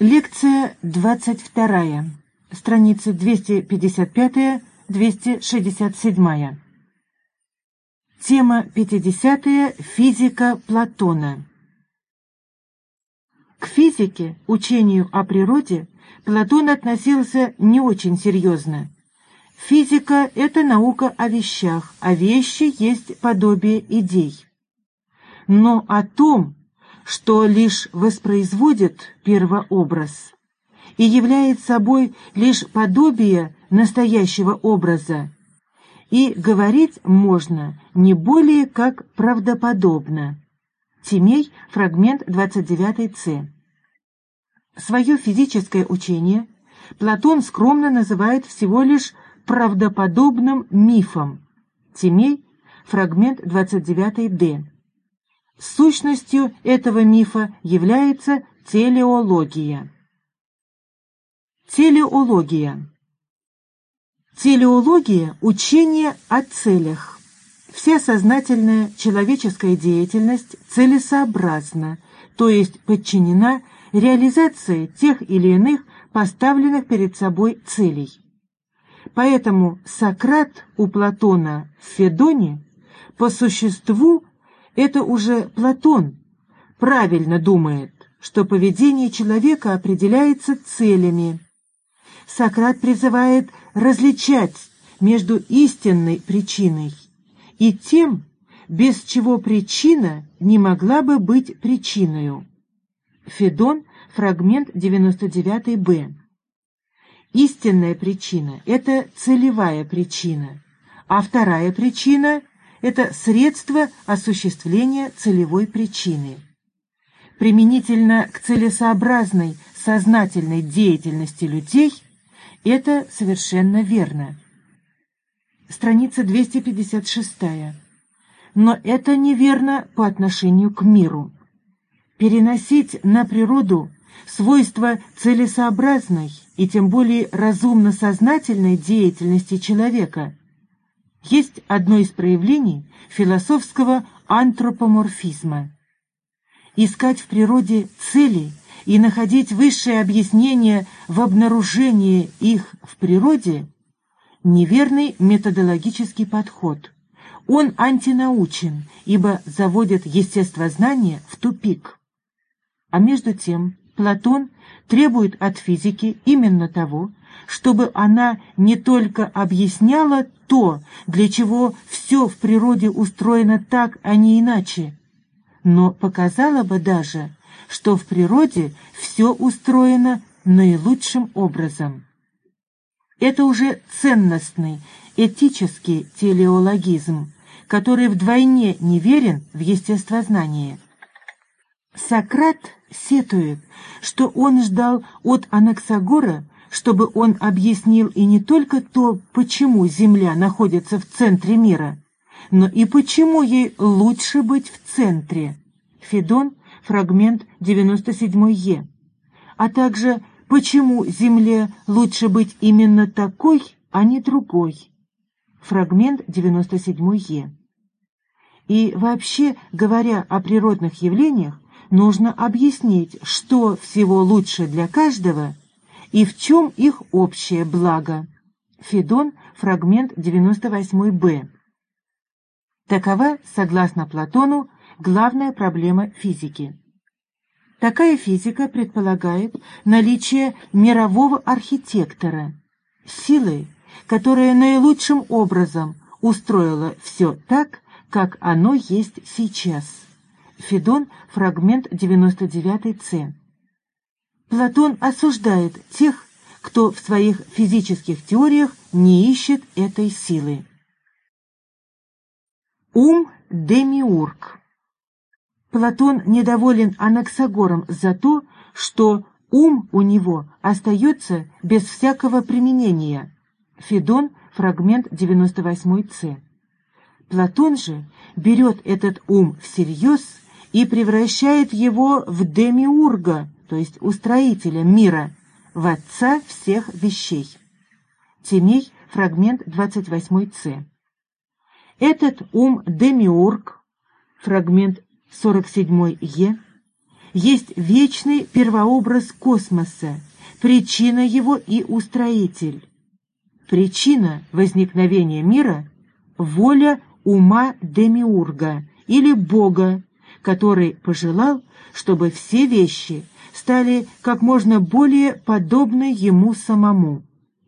Лекция 22. Страницы 255-267. Тема 50. Физика Платона. К физике, учению о природе, Платон относился не очень серьезно. Физика – это наука о вещах, а вещи есть подобие идей. Но о том, что лишь воспроизводит первообраз и является собой лишь подобие настоящего образа, и говорить можно не более как правдоподобно. Тимей, фрагмент 29c. Свое физическое учение Платон скромно называет всего лишь правдоподобным мифом. Тимей, фрагмент 29d. Сущностью этого мифа является телеология. Телеология. Телеология – учение о целях. Вся сознательная человеческая деятельность целесообразна, то есть подчинена реализации тех или иных поставленных перед собой целей. Поэтому Сократ у Платона в Федоне по существу это уже Платон правильно думает, что поведение человека определяется целями. Сократ призывает различать между истинной причиной и тем, без чего причина не могла бы быть причиной. Федон, фрагмент 99-б. Истинная причина – это целевая причина, а вторая причина это средство осуществления целевой причины. Применительно к целесообразной сознательной деятельности людей это совершенно верно. Страница 256. Но это неверно по отношению к миру. Переносить на природу свойства целесообразной и тем более разумно-сознательной деятельности человека есть одно из проявлений философского антропоморфизма. Искать в природе цели и находить высшее объяснение в обнаружении их в природе – неверный методологический подход. Он антинаучен, ибо заводит естествознание в тупик. А между тем Платон требует от физики именно того, чтобы она не только объясняла то, для чего все в природе устроено так, а не иначе, но показала бы даже, что в природе все устроено наилучшим образом. Это уже ценностный, этический телеологизм, который вдвойне неверен в естествознание. Сократ сетует, что он ждал от Анаксагора чтобы он объяснил и не только то, почему Земля находится в центре мира, но и почему ей лучше быть в центре. Федон, фрагмент 97-е. А также почему Земле лучше быть именно такой, а не другой. Фрагмент 97-е. И вообще, говоря о природных явлениях, нужно объяснить, что всего лучше для каждого – и в чем их общее благо. Федон, фрагмент 98-б. Такова, согласно Платону, главная проблема физики. Такая физика предполагает наличие мирового архитектора, силы, которая наилучшим образом устроила все так, как оно есть сейчас. Федон, фрагмент 99-ц. Платон осуждает тех, кто в своих физических теориях не ищет этой силы. Ум – демиург. Платон недоволен Анаксагором за то, что ум у него остается без всякого применения. Федон, фрагмент 98-ц. Платон же берет этот ум всерьез и превращает его в демиурга, то есть устроителя мира, в отца всех вещей. Тимей, фрагмент 28-ц. Этот ум Демиург, фрагмент 47-е, есть вечный первообраз космоса, причина его и устроитель. Причина возникновения мира — воля ума Демиурга или Бога, который пожелал, чтобы все вещи стали как можно более подобны ему самому.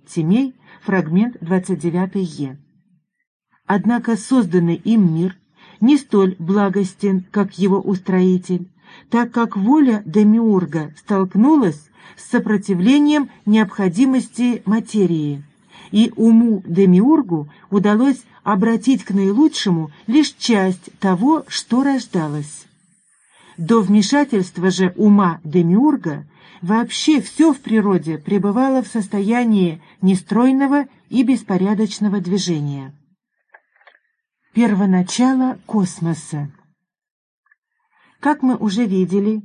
Тимей, фрагмент 29е. Однако созданный им мир не столь благостен, как его устроитель, так как воля Демиурга столкнулась с сопротивлением необходимости материи, и уму Демиургу удалось обратить к наилучшему лишь часть того, что рождалось. До вмешательства же ума Демиурга вообще все в природе пребывало в состоянии нестройного и беспорядочного движения. Первоначало космоса Как мы уже видели,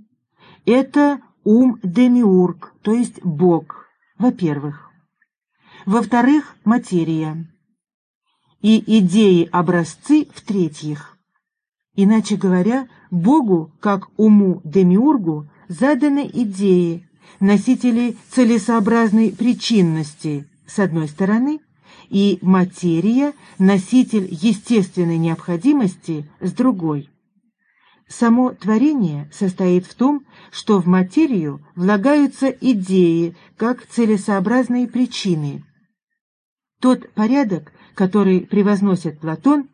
это ум Демиург, то есть Бог, во-первых. Во-вторых, материя. И идеи-образцы, в-третьих. Иначе говоря, Богу, как уму Демиургу, заданы идеи, носители целесообразной причинности, с одной стороны, и материя – носитель естественной необходимости с другой. Само творение состоит в том, что в материю влагаются идеи как целесообразные причины. Тот порядок, который превозносит Платон,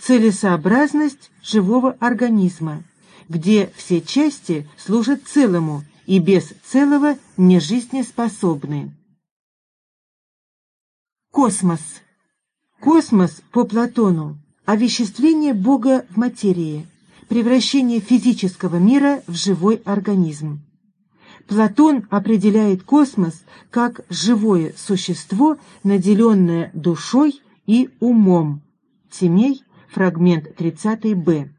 целесообразность живого организма, где все части служат целому и без целого не жизнеспособны. Космос. Космос по Платону – овеществление Бога в материи, превращение физического мира в живой организм. Платон определяет космос как живое существо, наделенное душой и умом. Тимей, фрагмент 30б.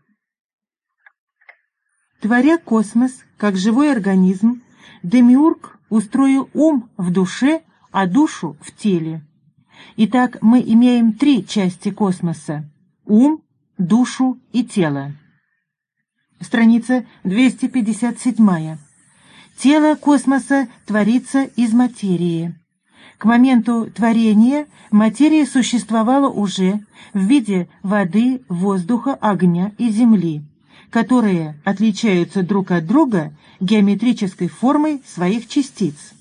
Творя космос как живой организм, Демиург устроил ум в душе, а душу в теле. Итак, мы имеем три части космоса – ум, душу и тело. Страница 257. Тело космоса творится из материи. К моменту творения материя существовала уже в виде воды, воздуха, огня и земли, которые отличаются друг от друга геометрической формой своих частиц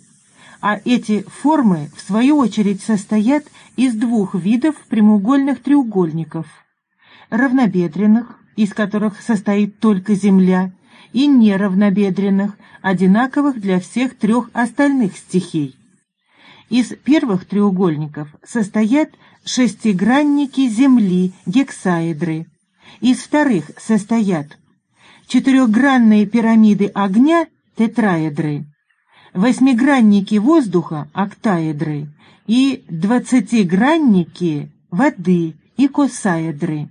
а эти формы, в свою очередь, состоят из двух видов прямоугольных треугольников – равнобедренных, из которых состоит только Земля, и неравнобедренных, одинаковых для всех трех остальных стихий. Из первых треугольников состоят шестигранники Земли, гексаэдры. Из вторых состоят четырехгранные пирамиды огня, тетраэдры, восьмигранники воздуха – октаэдры и двадцатигранники воды и косаэдры.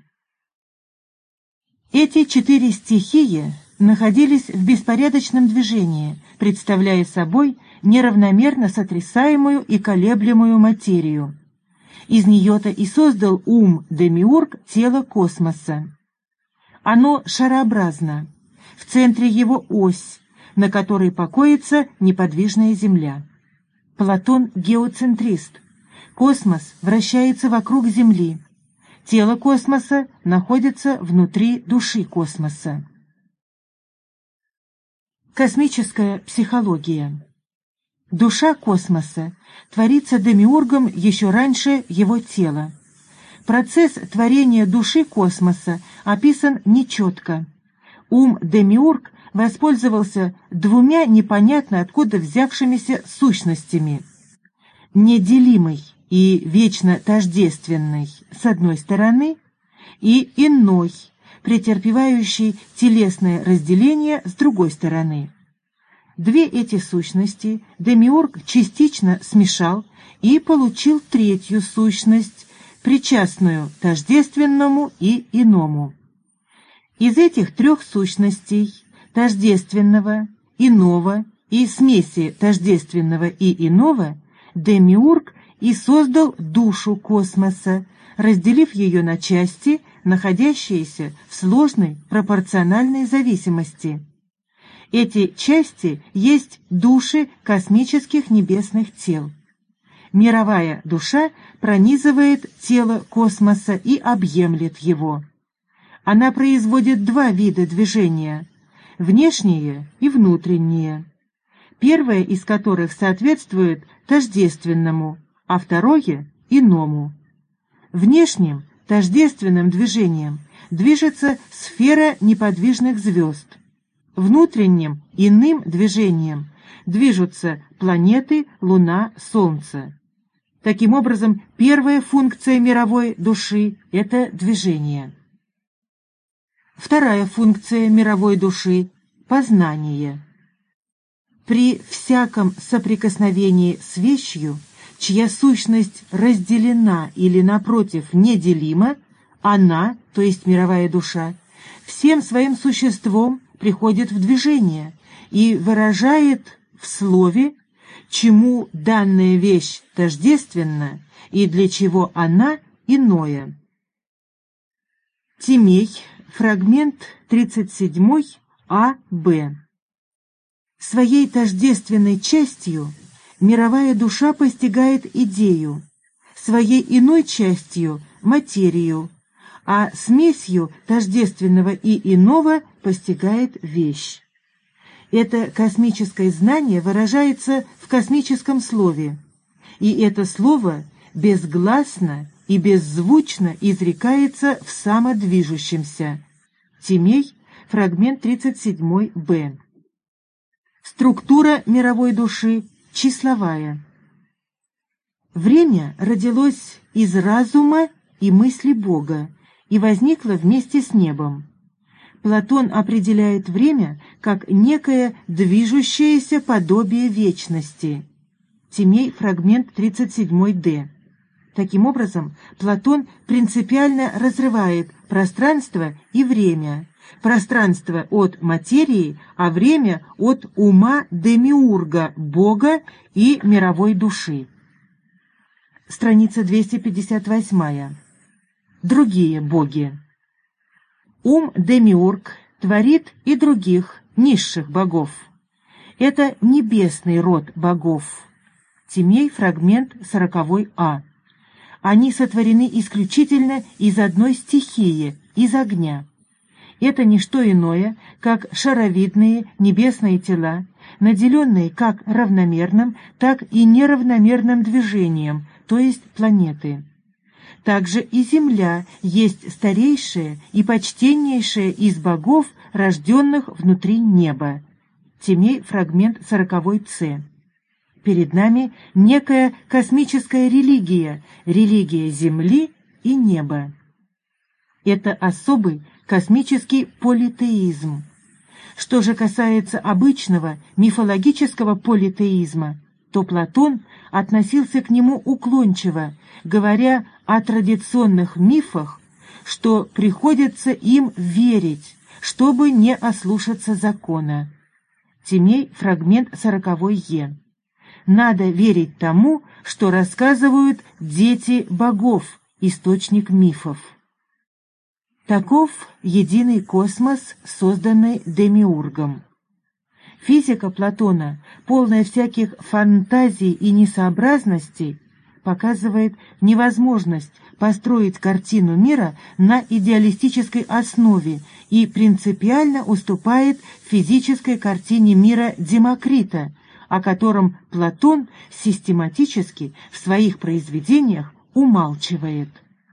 Эти четыре стихии находились в беспорядочном движении, представляя собой неравномерно сотрясаемую и колеблемую материю. Из нее-то и создал ум Демиург тело космоса. Оно шарообразно, в центре его ось, на которой покоится неподвижная Земля. Платон – геоцентрист. Космос вращается вокруг Земли. Тело космоса находится внутри души космоса. Космическая психология Душа космоса творится демиургом еще раньше его тела. Процесс творения души космоса описан нечетко. Ум демиург воспользовался двумя непонятно откуда взявшимися сущностями. Неделимой и вечно тождественной с одной стороны и иной, претерпевающей телесное разделение с другой стороны. Две эти сущности Демиург частично смешал и получил третью сущность, причастную тождественному и иному. Из этих трех сущностей тождественного, иного и смеси тождественного и иного, Демиург и создал душу космоса, разделив ее на части, находящиеся в сложной пропорциональной зависимости. Эти части есть души космических небесных тел. Мировая душа пронизывает тело космоса и объемлет его. Она производит два вида движения – внешние и внутренние. Первое из которых соответствует тождественному, а второе – иному. Внешним, тождественным движением движется сфера неподвижных звезд. Внутренним, иным движением движутся планеты, Луна, Солнце. Таким образом, первая функция мировой души – это движение. Вторая функция мировой души – познание. При всяком соприкосновении с вещью, чья сущность разделена или, напротив, неделима, она, то есть мировая душа, всем своим существом приходит в движение и выражает в слове чему данная вещь тождественна и для чего она иное. Тимей, фрагмент 37 А.Б. Своей тождественной частью мировая душа постигает идею, своей иной частью – материю, а смесью тождественного и иного постигает вещь. Это космическое знание выражается в космическом слове, и это слово безгласно и беззвучно изрекается в самодвижущемся. Тимей, фрагмент 37б. Структура мировой души числовая. Время родилось из разума и мысли Бога и возникло вместе с небом. Платон определяет время как некое движущееся подобие вечности. Тимей, фрагмент 37-д. Таким образом, Платон принципиально разрывает пространство и время, пространство от материи, а время от ума демиурга, Бога и мировой души. Страница 258. Другие боги. Ум Демиург творит и других низших богов. Это небесный род богов. Тимей, фрагмент 40 А. Они сотворены исключительно из одной стихии, из огня. Это не что иное, как шаровидные небесные тела, наделенные как равномерным, так и неравномерным движением, то есть планеты. Также и земля есть старейшая и почтеннейшая из богов, рожденных внутри неба. Тимей, фрагмент 40 С. Перед нами некая космическая религия, религия Земли и неба. Это особый космический политеизм. Что же касается обычного мифологического политеизма, то Платон относился к нему уклончиво, говоря о традиционных мифах, что приходится им верить, чтобы не ослушаться закона. Тимей, фрагмент сороковой Е. Надо верить тому, что рассказывают дети богов, источник мифов. Таков единый космос, созданный Демиургом. Физика Платона, полная всяких фантазий и несообразностей, показывает невозможность построить картину мира на идеалистической основе и принципиально уступает физической картине мира Демокрита, о котором Платон систематически в своих произведениях умалчивает.